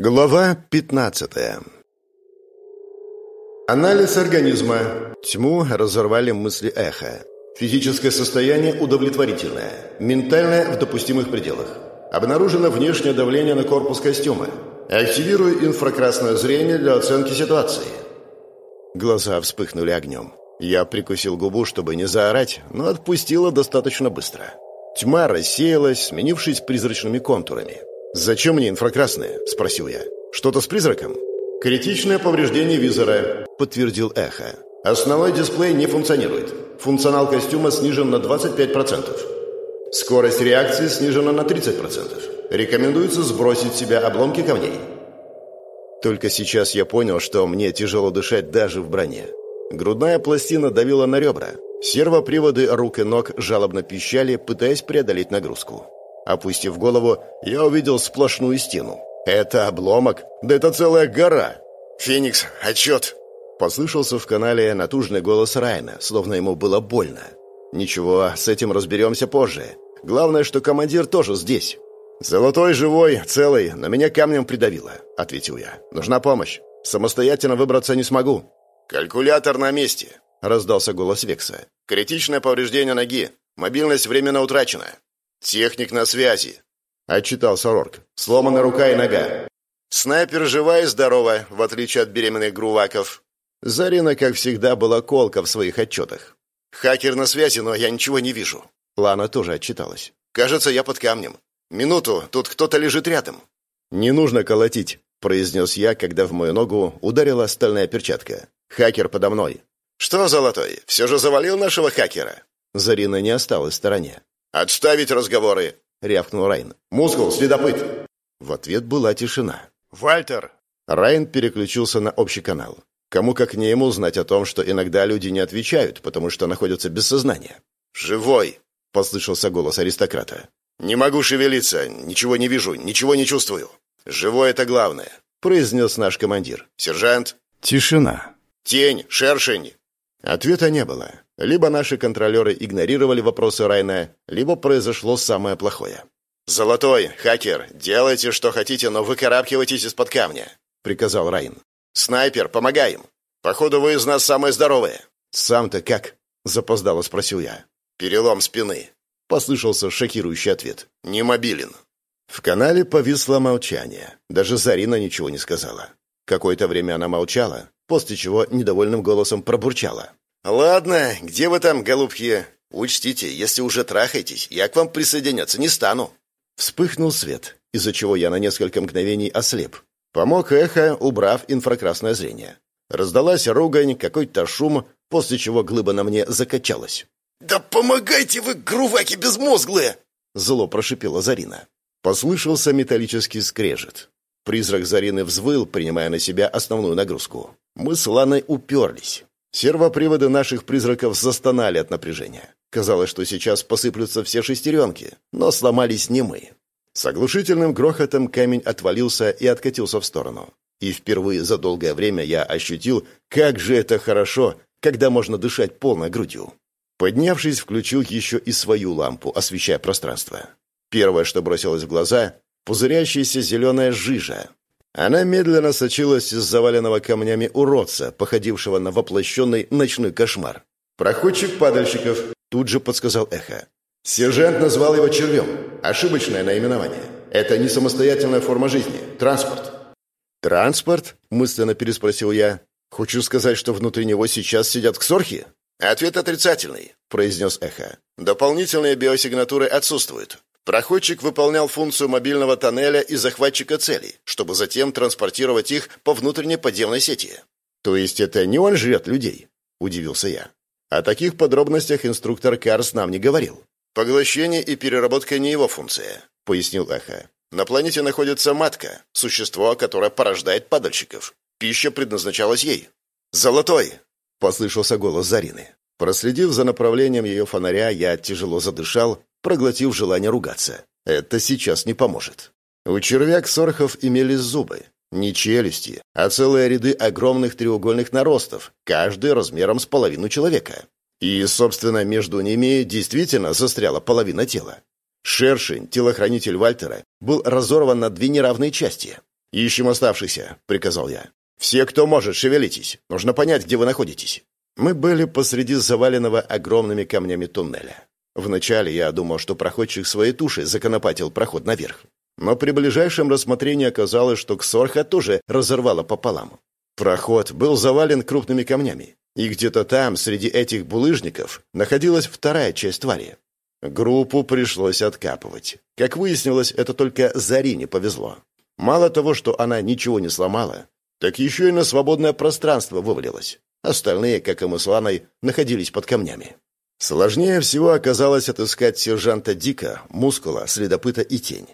Глава 15 Анализ организма. Тьму разорвали мысли эхо. Физическое состояние удовлетворительное. Ментальное в допустимых пределах. Обнаружено внешнее давление на корпус костюма. Активирую инфракрасное зрение для оценки ситуации. Глаза вспыхнули огнем. Я прикусил губу, чтобы не заорать, но отпустила достаточно быстро. Тьма рассеялась, сменившись призрачными контурами. «Зачем мне инфракрасное?» – спросил я. «Что-то с призраком?» «Критичное повреждение визора», – подтвердил Эхо. «Основной дисплей не функционирует. Функционал костюма снижен на 25%. Скорость реакции снижена на 30%. Рекомендуется сбросить с себя обломки камней». Только сейчас я понял, что мне тяжело дышать даже в броне. Грудная пластина давила на ребра. Сервоприводы рук и ног жалобно пищали, пытаясь преодолеть нагрузку. Опустив голову, я увидел сплошную стену. «Это обломок? Да это целая гора!» «Феникс, отчет!» Послышался в канале натужный голос Райна, словно ему было больно. «Ничего, с этим разберемся позже. Главное, что командир тоже здесь». «Золотой живой, целый, но меня камнем придавило», — ответил я. «Нужна помощь. Самостоятельно выбраться не смогу». «Калькулятор на месте», — раздался голос Векса. «Критичное повреждение ноги. Мобильность временно утрачена. «Техник на связи», — отчитался Рорк. «Сломана рука и нога». «Снайпер жива и здорова, в отличие от беременных груваков». Зарина, как всегда, была колка в своих отчетах. «Хакер на связи, но я ничего не вижу». Лана тоже отчиталась. «Кажется, я под камнем. Минуту, тут кто-то лежит рядом». «Не нужно колотить», — произнес я, когда в мою ногу ударила стальная перчатка. «Хакер подо мной». «Что, Золотой, все же завалил нашего хакера?» Зарина не осталась в стороне. «Отставить разговоры!» — рявкнул Райн. «Мускул, следопыт!» В ответ была тишина. «Вальтер!» Райн переключился на общий канал. Кому как не ему знать о том, что иногда люди не отвечают, потому что находятся без сознания. «Живой!» — послышался голос аристократа. «Не могу шевелиться, ничего не вижу, ничего не чувствую. Живой — это главное», — произнес наш командир. «Сержант?» Тишина. «Тень, шершень!» Ответа не было. Либо наши контролеры игнорировали вопросы Райна, либо произошло самое плохое. «Золотой, хакер, делайте, что хотите, но выкарабкивайтесь из-под камня», — приказал Райн. «Снайпер, помогаем. Походу, вы из нас самые здоровые». «Сам-то как?» — запоздало спросил я. «Перелом спины», — послышался шокирующий ответ. «Не мобилен». В канале повисло молчание. Даже Зарина ничего не сказала. Какое-то время она молчала, после чего недовольным голосом пробурчала. «Ладно, где вы там, голубки? Учтите, если уже трахаетесь, я к вам присоединяться не стану». Вспыхнул свет, из-за чего я на несколько мгновений ослеп. Помог эхо, убрав инфракрасное зрение. Раздалась ругань, какой-то шум, после чего глыба на мне закачалась. «Да помогайте вы, груваки безмозглые!» Зло прошипела Зарина. Послышался металлический скрежет. Призрак Зарины взвыл, принимая на себя основную нагрузку. Мы с Ланой уперлись. Сервоприводы наших призраков застонали от напряжения. Казалось, что сейчас посыплются все шестеренки, но сломались не мы. С оглушительным грохотом камень отвалился и откатился в сторону. И впервые за долгое время я ощутил, как же это хорошо, когда можно дышать полной грудью. Поднявшись, включил еще и свою лампу, освещая пространство. Первое, что бросилось в глаза — пузырящаяся зеленая жижа, она медленно сочилась из заваленного камнями уродца, походившего на воплощенный ночной кошмар. «Проходчик падальщиков», — тут же подсказал эхо. «Сержант назвал его червем. Ошибочное наименование. Это не самостоятельная форма жизни. Транспорт». «Транспорт?» — мысленно переспросил я. «Хочу сказать, что внутри него сейчас сидят ксорхи?» «Ответ отрицательный», — произнес эхо. «Дополнительные биосигнатуры отсутствуют. Проходчик выполнял функцию мобильного тоннеля и захватчика целей, чтобы затем транспортировать их по внутренней подземной сети. «То есть это не он жрет людей?» – удивился я. О таких подробностях инструктор Карс нам не говорил. «Поглощение и переработка не его функция», – пояснил Эхо. «На планете находится матка, существо, которое порождает падальщиков. Пища предназначалась ей». «Золотой!» – послышался голос Зарины. Проследив за направлением ее фонаря, я тяжело задышал проглотив желание ругаться. Это сейчас не поможет. У червяк сорхов имелись зубы. Не челюсти, а целые ряды огромных треугольных наростов, каждый размером с половину человека. И, собственно, между ними действительно застряла половина тела. Шершень, телохранитель Вальтера, был разорван на две неравные части. «Ищем оставшихся», — приказал я. «Все, кто может, шевелитесь. Нужно понять, где вы находитесь». Мы были посреди заваленного огромными камнями туннеля. Вначале я думал, что проходчик своей тушей законопатил проход наверх. Но при ближайшем рассмотрении оказалось, что Ксорха тоже разорвало пополам. Проход был завален крупными камнями, и где-то там, среди этих булыжников, находилась вторая часть твари. Группу пришлось откапывать. Как выяснилось, это только Зарине повезло. Мало того, что она ничего не сломала, так еще и на свободное пространство вывалилась. Остальные, как и мы с Ланой, находились под камнями. Сложнее всего оказалось отыскать сержанта Дика, Мускула, Следопыта и Тень.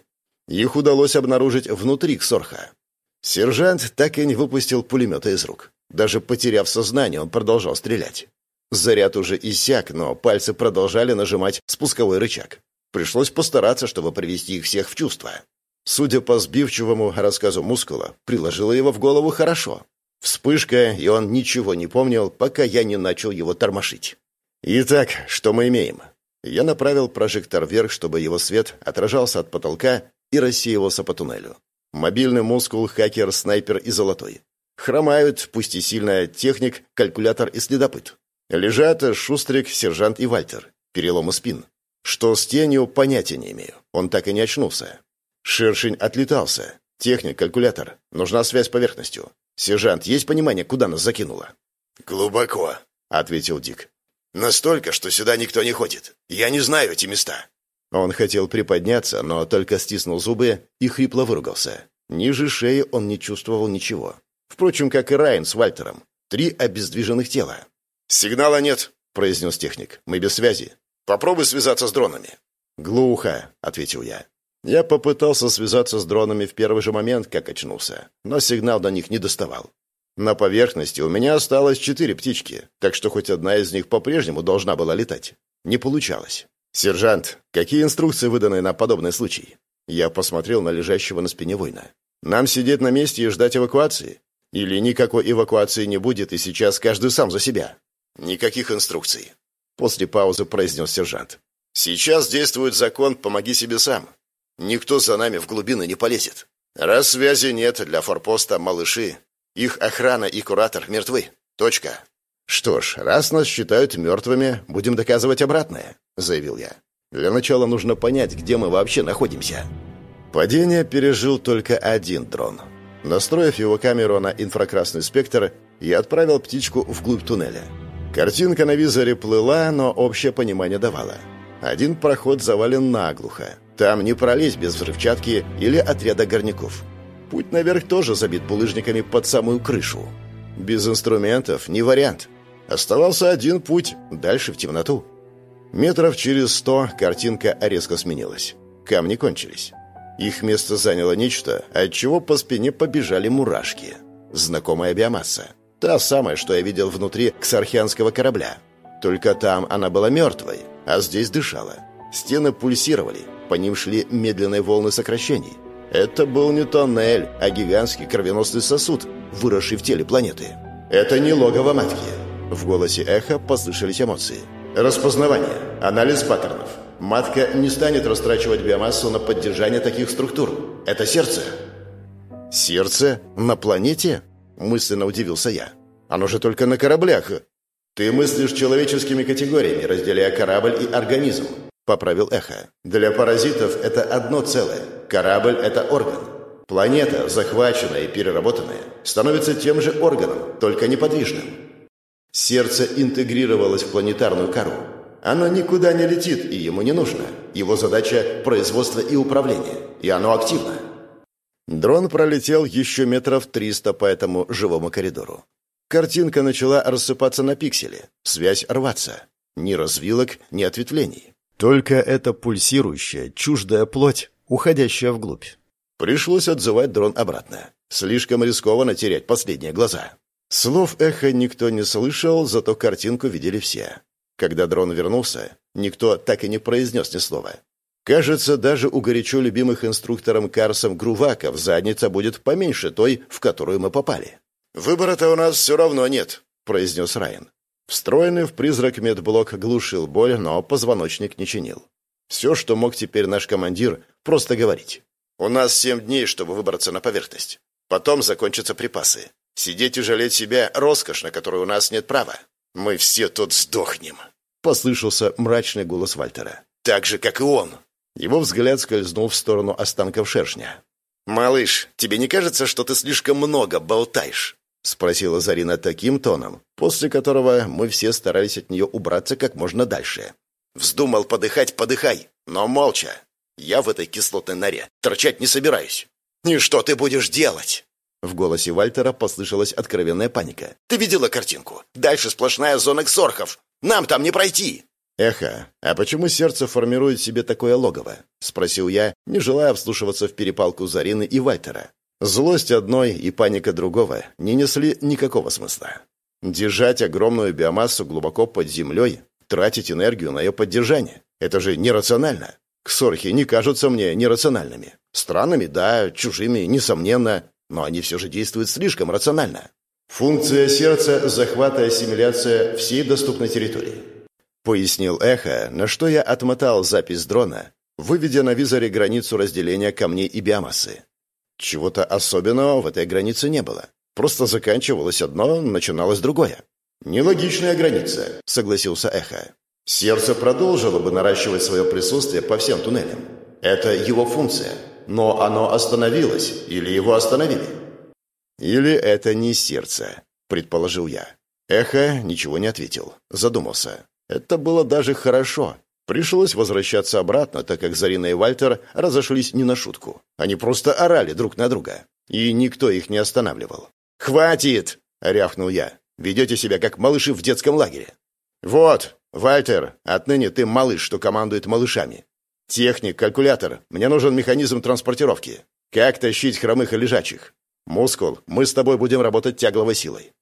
Их удалось обнаружить внутри Ксорха. Сержант так и не выпустил пулемета из рук. Даже потеряв сознание, он продолжал стрелять. Заряд уже иссяк, но пальцы продолжали нажимать спусковой рычаг. Пришлось постараться, чтобы привести их всех в чувство. Судя по сбивчивому рассказу Мускула, приложила его в голову хорошо. Вспышка, и он ничего не помнил, пока я не начал его тормошить. Итак, что мы имеем? Я направил прожектор вверх, чтобы его свет отражался от потолка и рассеивался по туннелю. Мобильный мускул, хакер, снайпер и золотой. Хромают, пусть и сильно, техник, калькулятор и следопыт. Лежат Шустрик, сержант и Вальтер. Переломы спин. Что с тенью, понятия не имею. Он так и не очнулся. Шершень отлетался. Техник, калькулятор. Нужна связь с поверхностью. «Сержант, есть понимание, куда нас закинуло?» «Глубоко», — ответил Дик. «Настолько, что сюда никто не ходит. Я не знаю эти места». Он хотел приподняться, но только стиснул зубы и хрипло выругался. Ниже шеи он не чувствовал ничего. Впрочем, как и Райан с Вальтером. Три обездвиженных тела. «Сигнала нет», — произнес техник. «Мы без связи». «Попробуй связаться с дронами». «Глухо», — ответил я. Я попытался связаться с дронами в первый же момент, как очнулся, но сигнал до них не доставал. На поверхности у меня осталось четыре птички, так что хоть одна из них по-прежнему должна была летать. Не получалось. «Сержант, какие инструкции выданы на подобный случай?» Я посмотрел на лежащего на спине воина. «Нам сидеть на месте и ждать эвакуации? Или никакой эвакуации не будет, и сейчас каждый сам за себя?» «Никаких инструкций», — после паузы произнес сержант. «Сейчас действует закон «помоги себе сам». Никто за нами в глубины не полезет. Раз связи нет для форпоста малыши, их охрана и куратор мертвы. Точка. Что ж, раз нас считают мертвыми, будем доказывать обратное, заявил я. Для начала нужно понять, где мы вообще находимся. Падение пережил только один дрон. Настроив его камеру на инфракрасный спектр, я отправил птичку вглубь туннеля. Картинка на визоре плыла, но общее понимание давала. Один проход завален наглухо. Там не пролезть без взрывчатки или отряда горняков. Путь наверх тоже забит булыжниками под самую крышу. Без инструментов не вариант. Оставался один путь, дальше в темноту. Метров через сто картинка резко сменилась. Камни кончились. Их место заняло нечто, от чего по спине побежали мурашки. Знакомая биомасса. Та самая, что я видел внутри ксархианского корабля. Только там она была мертвой, а здесь дышала. Стены пульсировали, по ним шли медленные волны сокращений. Это был не тоннель, а гигантский кровеносный сосуд, выросший в теле планеты. «Это не логово матки». В голосе эхо послышались эмоции. «Распознавание, анализ паттернов. Матка не станет растрачивать биомассу на поддержание таких структур. Это сердце». «Сердце? На планете?» Мысленно удивился я. «Оно же только на кораблях. «Ты мыслишь человеческими категориями, разделяя корабль и организм», — поправил Эхо. «Для паразитов это одно целое. Корабль — это орган. Планета, захваченная и переработанная, становится тем же органом, только неподвижным. Сердце интегрировалось в планетарную кору. Оно никуда не летит, и ему не нужно. Его задача – производство и управление, и оно активно». Дрон пролетел еще метров триста по этому живому коридору. Картинка начала рассыпаться на пиксели, связь рваться. Ни развилок, ни ответвлений. Только эта пульсирующая, чуждая плоть, уходящая вглубь. Пришлось отзывать дрон обратно. Слишком рискованно терять последние глаза. Слов эхо никто не слышал, зато картинку видели все. Когда дрон вернулся, никто так и не произнес ни слова. Кажется, даже у горячо любимых инструктором Карсом Груваков задница будет поменьше той, в которую мы попали. «Выбора-то у нас все равно нет», — произнес Райан. Встроенный в призрак медблок глушил боль, но позвоночник не чинил. Все, что мог теперь наш командир, просто говорить. У нас семь дней, чтобы выбраться на поверхность. Потом закончатся припасы. Сидеть и жалеть себя — роскошь, на которую у нас нет права. Мы все тут сдохнем. Послышался мрачный голос Вальтера. Так же, как и он. Его взгляд скользнул в сторону останков шершня. «Малыш, тебе не кажется, что ты слишком много болтаешь?» — спросила Зарина таким тоном, после которого мы все старались от нее убраться как можно дальше. «Вздумал подыхать — подыхай, но молча. Я в этой кислотной норе торчать не собираюсь. И что ты будешь делать?» В голосе Вальтера послышалась откровенная паника. «Ты видела картинку? Дальше сплошная зона ксорхов. Нам там не пройти!» «Эхо, а почему сердце формирует себе такое логово?» — спросил я, не желая вслушиваться в перепалку Зарины и Вальтера. Злость одной и паника другого не несли никакого смысла. Держать огромную биомассу глубоко под землей, тратить энергию на ее поддержание — это же нерационально. Ксорхи не кажутся мне нерациональными. Странными, да, чужими, несомненно, но они все же действуют слишком рационально. Функция сердца – захват и ассимиляция всей доступной территории. Пояснил Эхо, на что я отмотал запись дрона, выведя на визоре границу разделения камней и биомассы. Чего-то особенного в этой границе не было. Просто заканчивалось одно, начиналось другое. «Нелогичная граница», — согласился Эхо. «Сердце продолжило бы наращивать свое присутствие по всем туннелям. Это его функция. Но оно остановилось, или его остановили». «Или это не сердце», — предположил я. Эхо ничего не ответил, задумался. Это было даже хорошо. Пришлось возвращаться обратно, так как Зарина и Вальтер разошлись не на шутку. Они просто орали друг на друга. И никто их не останавливал. «Хватит!» — рявкнул я. «Ведете себя как малыши в детском лагере». «Вот, Вальтер, отныне ты малыш, что командует малышами. Техник, калькулятор, мне нужен механизм транспортировки. Как тащить хромых и лежачих? Мускул, мы с тобой будем работать тягловой силой.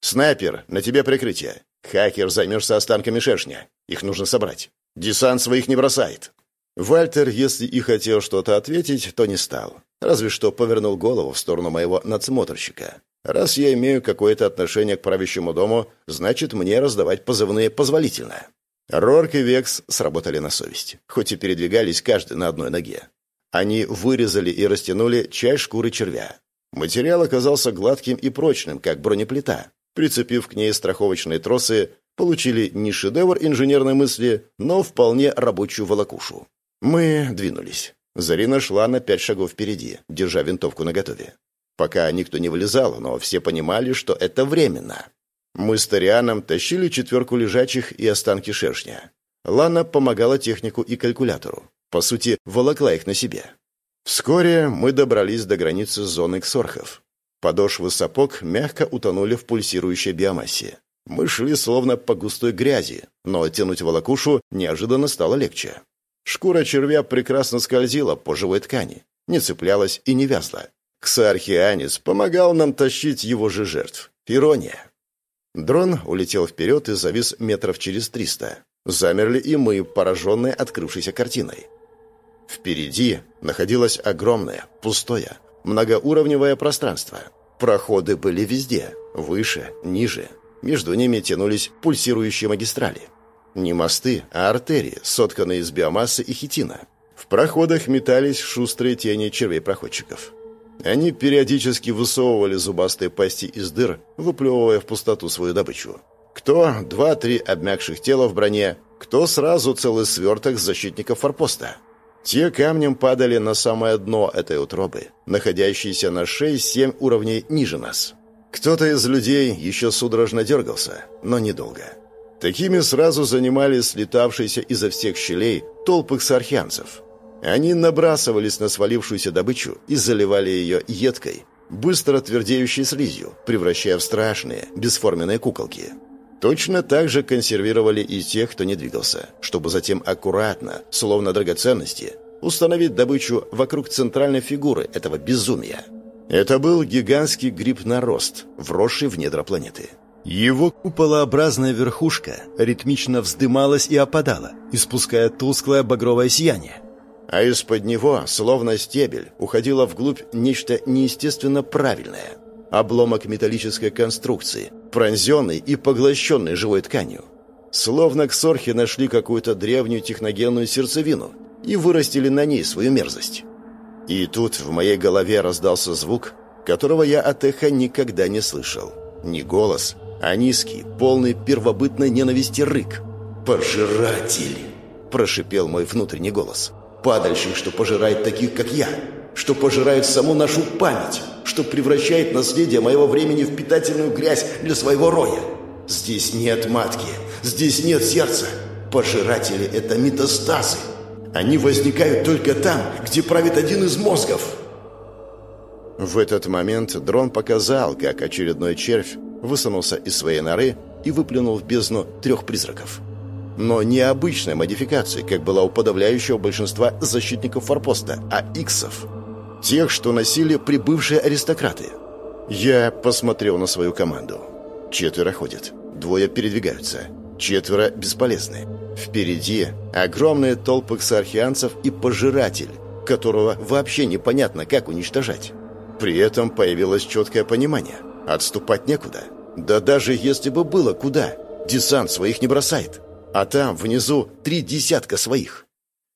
Снайпер, на тебе прикрытие. Хакер, займешься останками шершня. Их нужно собрать. Десант своих не бросает». Вальтер, если и хотел что-то ответить, то не стал. Разве что повернул голову в сторону моего надсмотрщика. Раз я имею какое-то отношение к правящему дому, значит, мне раздавать позывные позволительно. Рорк и Векс сработали на совесть, хоть и передвигались каждый на одной ноге. Они вырезали и растянули часть шкуры червя. Материал оказался гладким и прочным, как бронеплита. Прицепив к ней страховочные тросы, получили не шедевр инженерной мысли, но вполне рабочую волокушу. Мы двинулись. Зарина шла на пять шагов впереди, держа винтовку наготове. Пока никто не вылезал, но все понимали, что это временно. Мы с Торианом тащили четверку лежачих и останки шершня. Лана помогала технику и калькулятору. По сути, волокла их на себе. Вскоре мы добрались до границы зоны ксорхов. Подошвы сапог мягко утонули в пульсирующей биомассе. Мы шли словно по густой грязи, но оттянуть волокушу неожиданно стало легче. Шкура червя прекрасно скользила по живой ткани, не цеплялась и не вязла. Ксархианец помогал нам тащить его же жертв. Ирония. Дрон улетел вперед и завис метров через триста. Замерли и мы, пораженные открывшейся картиной. Впереди находилось огромное, пустое, многоуровневое пространство. Проходы были везде, выше, ниже. Между ними тянулись пульсирующие магистрали. Не мосты, а артерии, сотканные из биомассы и хитина. В проходах метались шустрые тени червей-проходчиков. Они периодически высовывали зубастые пасти из дыр, выплевывая в пустоту свою добычу. Кто два-три обмякших тела в броне, кто сразу целый сверток защитников форпоста – те камнем падали на самое дно этой утробы, находящейся на 6-7 уровней ниже нас. Кто-то из людей еще судорожно дергался, но недолго. Такими сразу занимались слетавшиеся изо всех щелей толпы ксархианцев. Они набрасывались на свалившуюся добычу и заливали ее едкой, быстро твердеющей слизью, превращая в страшные, бесформенные куколки. Точно так же консервировали и тех, кто не двигался, чтобы затем аккуратно, словно драгоценности, установить добычу вокруг центральной фигуры этого безумия. Это был гигантский гриб-нарост, вросший в недра планеты. Его куполообразная верхушка ритмично вздымалась и опадала, испуская тусклое багровое сияние. А из-под него, словно стебель, уходило вглубь нечто неестественно правильное. Обломок металлической конструкции, пронзенный и поглощенный живой тканью. Словно ксорхи нашли какую-то древнюю техногенную сердцевину и вырастили на ней свою мерзость. И тут в моей голове раздался звук, которого я от эха никогда не слышал. Не голос, а низкий, полный первобытной ненависти рык. «Пожиратель!» – прошипел мой внутренний голос. «Падальщик, что пожирает таких, как я, что пожирает саму нашу память, что превращает наследие моего времени в питательную грязь для своего роя. Здесь нет матки, здесь нет сердца. Пожиратели – это метастазы. Они возникают только там, где правит один из мозгов». В этот момент дрон показал, как очередной червь высунулся из своей норы и выплюнул в бездну трех призраков. Но не обычной модификации, как была у подавляющего большинства защитников форпоста, а иксов. Тех, что носили прибывшие аристократы. Я посмотрел на свою команду. Четверо ходят, двое передвигаются, четверо бесполезны. Впереди огромные толпы ксархианцев и пожиратель, которого вообще непонятно, как уничтожать. При этом появилось четкое понимание – Отступать некуда. Да даже если бы было куда, десант своих не бросает. А там, внизу, три десятка своих.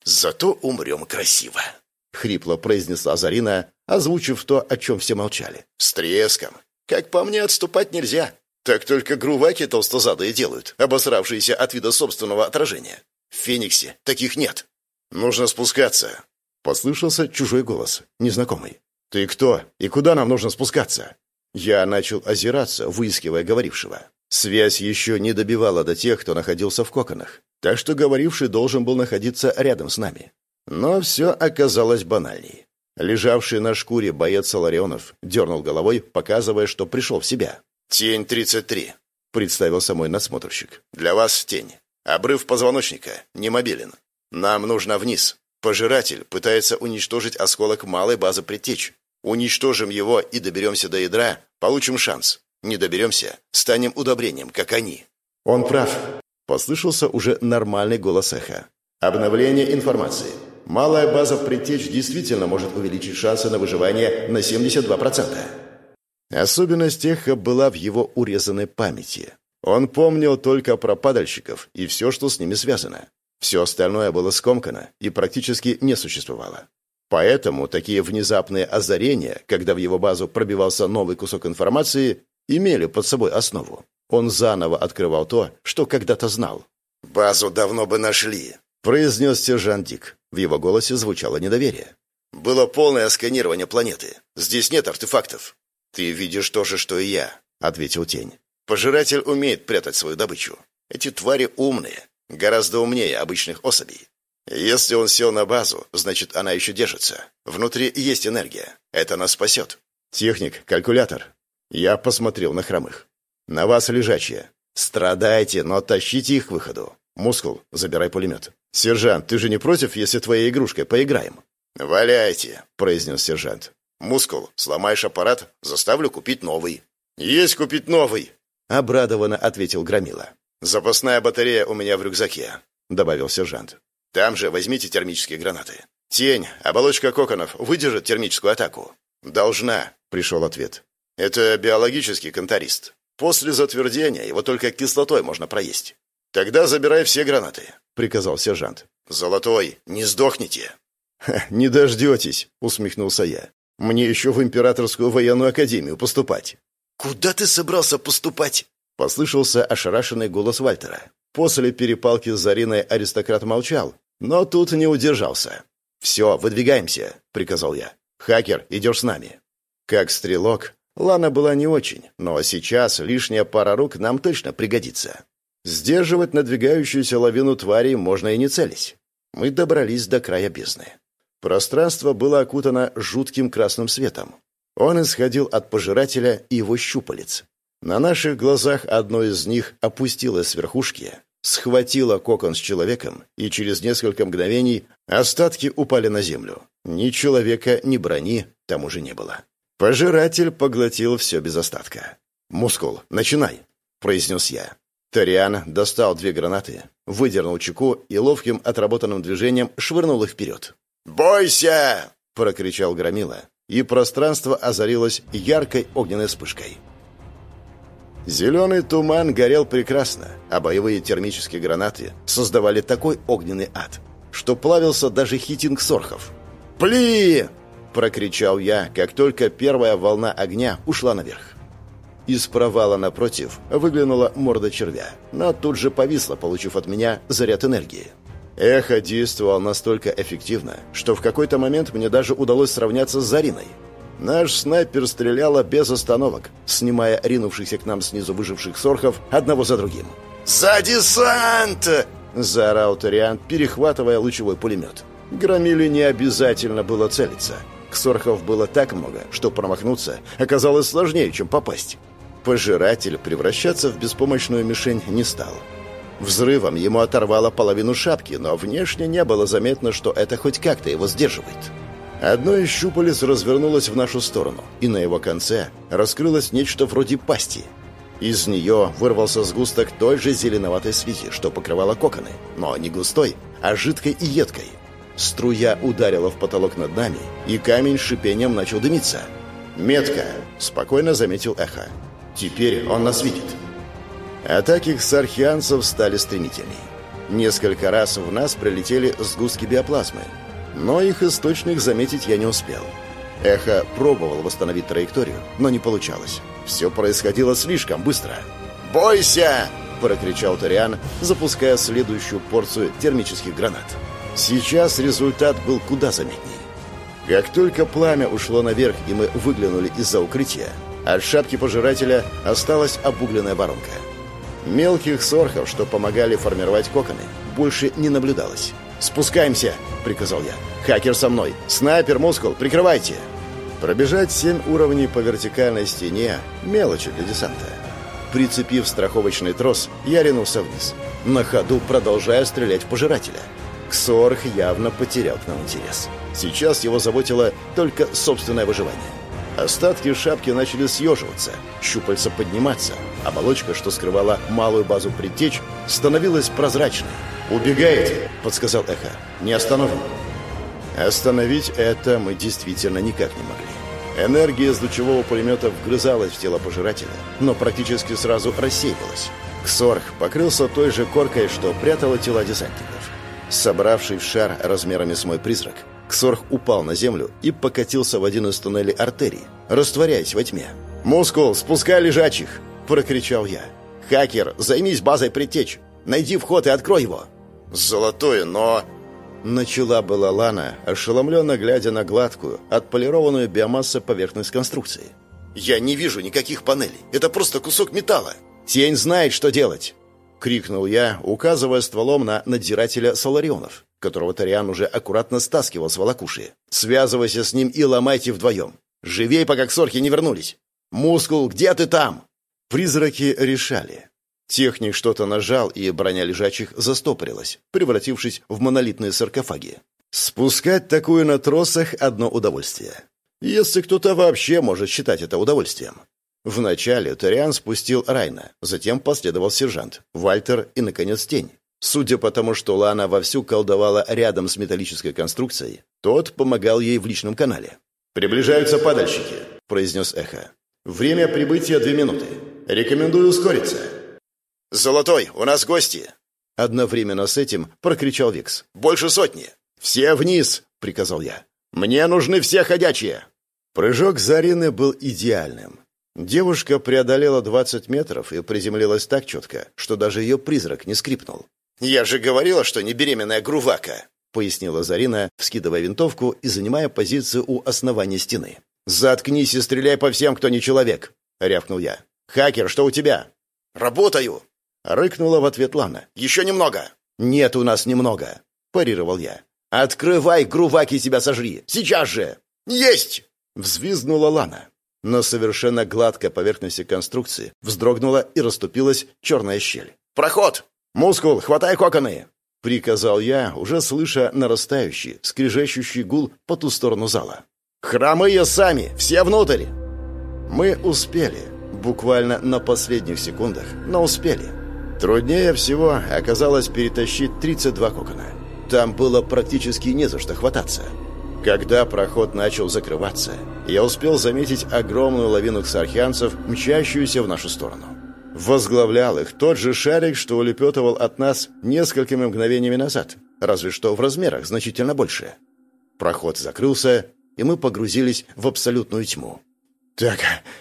«Зато умрем красиво», — хрипло произнесла Зарина, озвучив то, о чем все молчали. «С треском. Как по мне, отступать нельзя. Так только груваки толстозадые делают, обосравшиеся от вида собственного отражения. В Фениксе таких нет. Нужно спускаться». Послышался чужой голос, незнакомый. «Ты кто? И куда нам нужно спускаться?» Я начал озираться, выискивая говорившего. Связь еще не добивала до тех, кто находился в коконах, так что говоривший должен был находиться рядом с нами. Но все оказалось банальней. Лежавший на шкуре боец Соларионов дернул головой, показывая, что пришел в себя. «Тень 33», — представился мой надсмотрщик. «Для вас тень. Обрыв позвоночника. Не мобилен. Нам нужно вниз. Пожиратель пытается уничтожить осколок малой базы предтеч. Уничтожим его и доберемся до ядра, получим шанс. Не доберемся, станем удобрением, как они». «Он прав», — послышался уже нормальный голос эха. «Обновление информации. Малая база в предтеч действительно может увеличить шансы на выживание на 72%. Особенность эха была в его урезанной памяти. Он помнил только про падальщиков и все, что с ними связано. Все остальное было скомкано и практически не существовало. Поэтому такие внезапные озарения, когда в его базу пробивался новый кусок информации, имели под собой основу. Он заново открывал то, что когда-то знал. «Базу давно бы нашли», — произнес сержант Дик. В его голосе звучало недоверие. «Было полное сканирование планеты. Здесь нет артефактов». «Ты видишь то же, что и я», — ответил Тень. «Пожиратель умеет прятать свою добычу. Эти твари умные, гораздо умнее обычных особей. Если он сел на базу, значит, она еще держится. Внутри есть энергия. Это нас спасет. Техник, калькулятор. Я посмотрел на хромых. На вас лежачие. Страдайте, но тащите их к выходу. Мускул, забирай пулемет. Сержант, ты же не против, если твоей игрушкой поиграем? «Валяйте», — произнес сержант. «Мускул, сломаешь аппарат, заставлю купить новый». «Есть купить новый», — обрадованно ответил Громила. «Запасная батарея у меня в рюкзаке», — добавил сержант. Там же возьмите термические гранаты. Тень, оболочка коконов выдержит термическую атаку? Должна, пришел ответ. Это биологический контарист. После затвердения его только кислотой можно проесть. Тогда забирай все гранаты, приказал сержант. Золотой, не сдохните. «Не дождетесь», — усмехнулся я. «Мне еще в Императорскую военную академию поступать». «Куда ты собрался поступать?» — послышался ошарашенный голос Вальтера. После перепалки с Зариной аристократ молчал, но тут не удержался. «Все, выдвигаемся», — приказал я. «Хакер, идешь с нами». Как стрелок, Лана была не очень, но сейчас лишняя пара рук нам точно пригодится. Сдерживать надвигающуюся лавину тварей можно и не целись. Мы добрались до края бездны. Пространство было окутано жутким красным светом. Он исходил от пожирателя и его щупалец. На наших глазах одно из них опустилось с верхушки, схватила кокон с человеком, и через несколько мгновений остатки упали на землю. Ни человека, ни брони там уже не было. Пожиратель поглотил все без остатка. «Мускул, начинай!» — произнес я. Ториан достал две гранаты, выдернул чеку и ловким отработанным движением швырнул их вперед. «Бойся!» — прокричал Громила, и пространство озарилось яркой огненной вспышкой. Зеленый туман горел прекрасно, а боевые термические гранаты создавали такой огненный ад, что плавился даже хитинг сорхов. «Пли!» Прокричал я, как только первая волна огня ушла наверх. Из провала напротив выглянула морда червя, но тут же повисла, получив от меня заряд энергии. Эхо действовал настолько эффективно, что в какой-то момент мне даже удалось сравняться с Зариной. Наш снайпер стреляла без остановок, снимая ринувшихся к нам снизу выживших сорхов одного за другим. «За десант!» – заорал Ториан, перехватывая лучевой пулемет. Громиле не обязательно было целиться. Ксорхов было так много, что промахнуться оказалось сложнее, чем попасть. Пожиратель превращаться в беспомощную мишень не стал. Взрывом ему оторвало половину шапки, но внешне не было заметно, что это хоть как-то его сдерживает. Одно из щупалец развернулось в нашу сторону, и на его конце раскрылось нечто вроде пасти. Из нее вырвался сгусток той же зеленоватой слизи, что покрывало коконы, но не густой, а жидкой и едкой. Струя ударила в потолок над нами, и камень шипением начал дымиться. «Метка!» — спокойно заметил Эхо. Теперь он нас видит. Атаки ксархианцев стали стремительней. Несколько раз в нас прилетели сгустки биоплазмы, но их источник заметить я не успел. Эхо пробовал восстановить траекторию, но не получалось. Все происходило слишком быстро. «Бойся!» – прокричал Ториан, запуская следующую порцию термических гранат. Сейчас результат был куда заметней. Как только пламя ушло наверх, и мы выглянули из-за укрытия, от шапки пожирателя осталась обугленная воронка. Мелких сорхов, что помогали формировать коконы, больше не наблюдалось. «Спускаемся!» — приказал я. «Хакер со мной! Снайпер, мускул, прикрывайте!» Пробежать семь уровней по вертикальной стене — мелочи для десанта. Прицепив страховочный трос, я ринулся вниз. На ходу продолжая стрелять в пожирателя. Ксорх явно потерял к нам интерес. Сейчас его заботило только собственное выживание. Остатки шапки начали съеживаться, щупальца подниматься. Оболочка, что скрывала малую базу предтеч, становилась прозрачной. «Убегаете!» — подсказал Эхо. «Не остановим!» Остановить это мы действительно никак не могли. Энергия из лучевого пулемета вгрызалась в тело пожирателя, но практически сразу рассеивалась. Ксорх покрылся той же коркой, что прятала тела десантников. Собравший в шар размерами с мой призрак, Ксорх упал на землю и покатился в один из туннелей артерий, растворяясь во тьме. «Мускул, спускай лежачих!» – прокричал я. «Хакер, займись базой предтеч! Найди вход и открой его!» «Золотое, но...» Начала была Лана, ошеломленно глядя на гладкую, отполированную биомассу поверхность конструкции. «Я не вижу никаких панелей. Это просто кусок металла». «Тень знает, что делать!» — крикнул я, указывая стволом на надзирателя Соларионов которого Ториан уже аккуратно стаскивал с волокуши. «Связывайся с ним и ломайте вдвоем. Живей, пока ксорхи не вернулись. Мускул, где ты там?» Призраки решали. Техник что-то нажал, и броня лежачих застопорилась, превратившись в монолитные саркофаги. Спускать такую на тросах – одно удовольствие. Если кто-то вообще может считать это удовольствием. Вначале Ториан спустил Райна, затем последовал сержант, Вальтер и, наконец, Тень. Судя по тому, что Лана вовсю колдовала рядом с металлической конструкцией, тот помогал ей в личном канале. «Приближаются падальщики», — произнес Эхо. «Время прибытия две минуты. Рекомендую ускориться». «Золотой, у нас гости!» Одновременно с этим прокричал Викс. «Больше сотни!» «Все вниз!» — приказал я. «Мне нужны все ходячие!» Прыжок Зарины был идеальным. Девушка преодолела 20 метров и приземлилась так четко, что даже ее призрак не скрипнул. «Я же говорила, что не беременная грувака», — пояснила Зарина, вскидывая винтовку и занимая позицию у основания стены. «Заткнись и стреляй по всем, кто не человек», — рявкнул я. «Хакер, что у тебя?» «Работаю», — рыкнула в ответ Лана. «Еще немного». «Нет у нас немного», — парировал я. «Открывай, груваки тебя сожри! Сейчас же!» «Есть!» — взвизгнула Лана. На совершенно гладкой поверхности конструкции вздрогнула и расступилась черная щель. «Проход!» «Мускул, хватай коконы!» — приказал я, уже слыша нарастающий, скрежещущий гул по ту сторону зала. «Хромые сами! Все внутрь!» Мы успели. Буквально на последних секундах, но успели. Труднее всего оказалось перетащить 32 кокона. Там было практически не за что хвататься. Когда проход начал закрываться, я успел заметить огромную лавину ксархианцев, мчащуюся в нашу сторону. Возглавлял их тот же шарик, что улепетывал от нас несколькими мгновениями назад, разве что в размерах значительно больше. Проход закрылся, и мы погрузились в абсолютную тьму. «Так,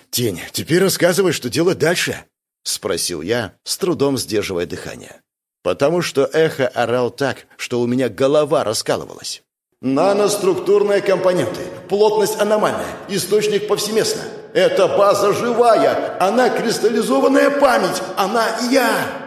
Тень, теперь рассказывай, что делать дальше?» — спросил я, с трудом сдерживая дыхание. Потому что эхо орал так, что у меня голова раскалывалась. Наноструктурные компоненты, плотность аномальная, источник повсеместно. Это база живая, она кристаллизованная память, она я.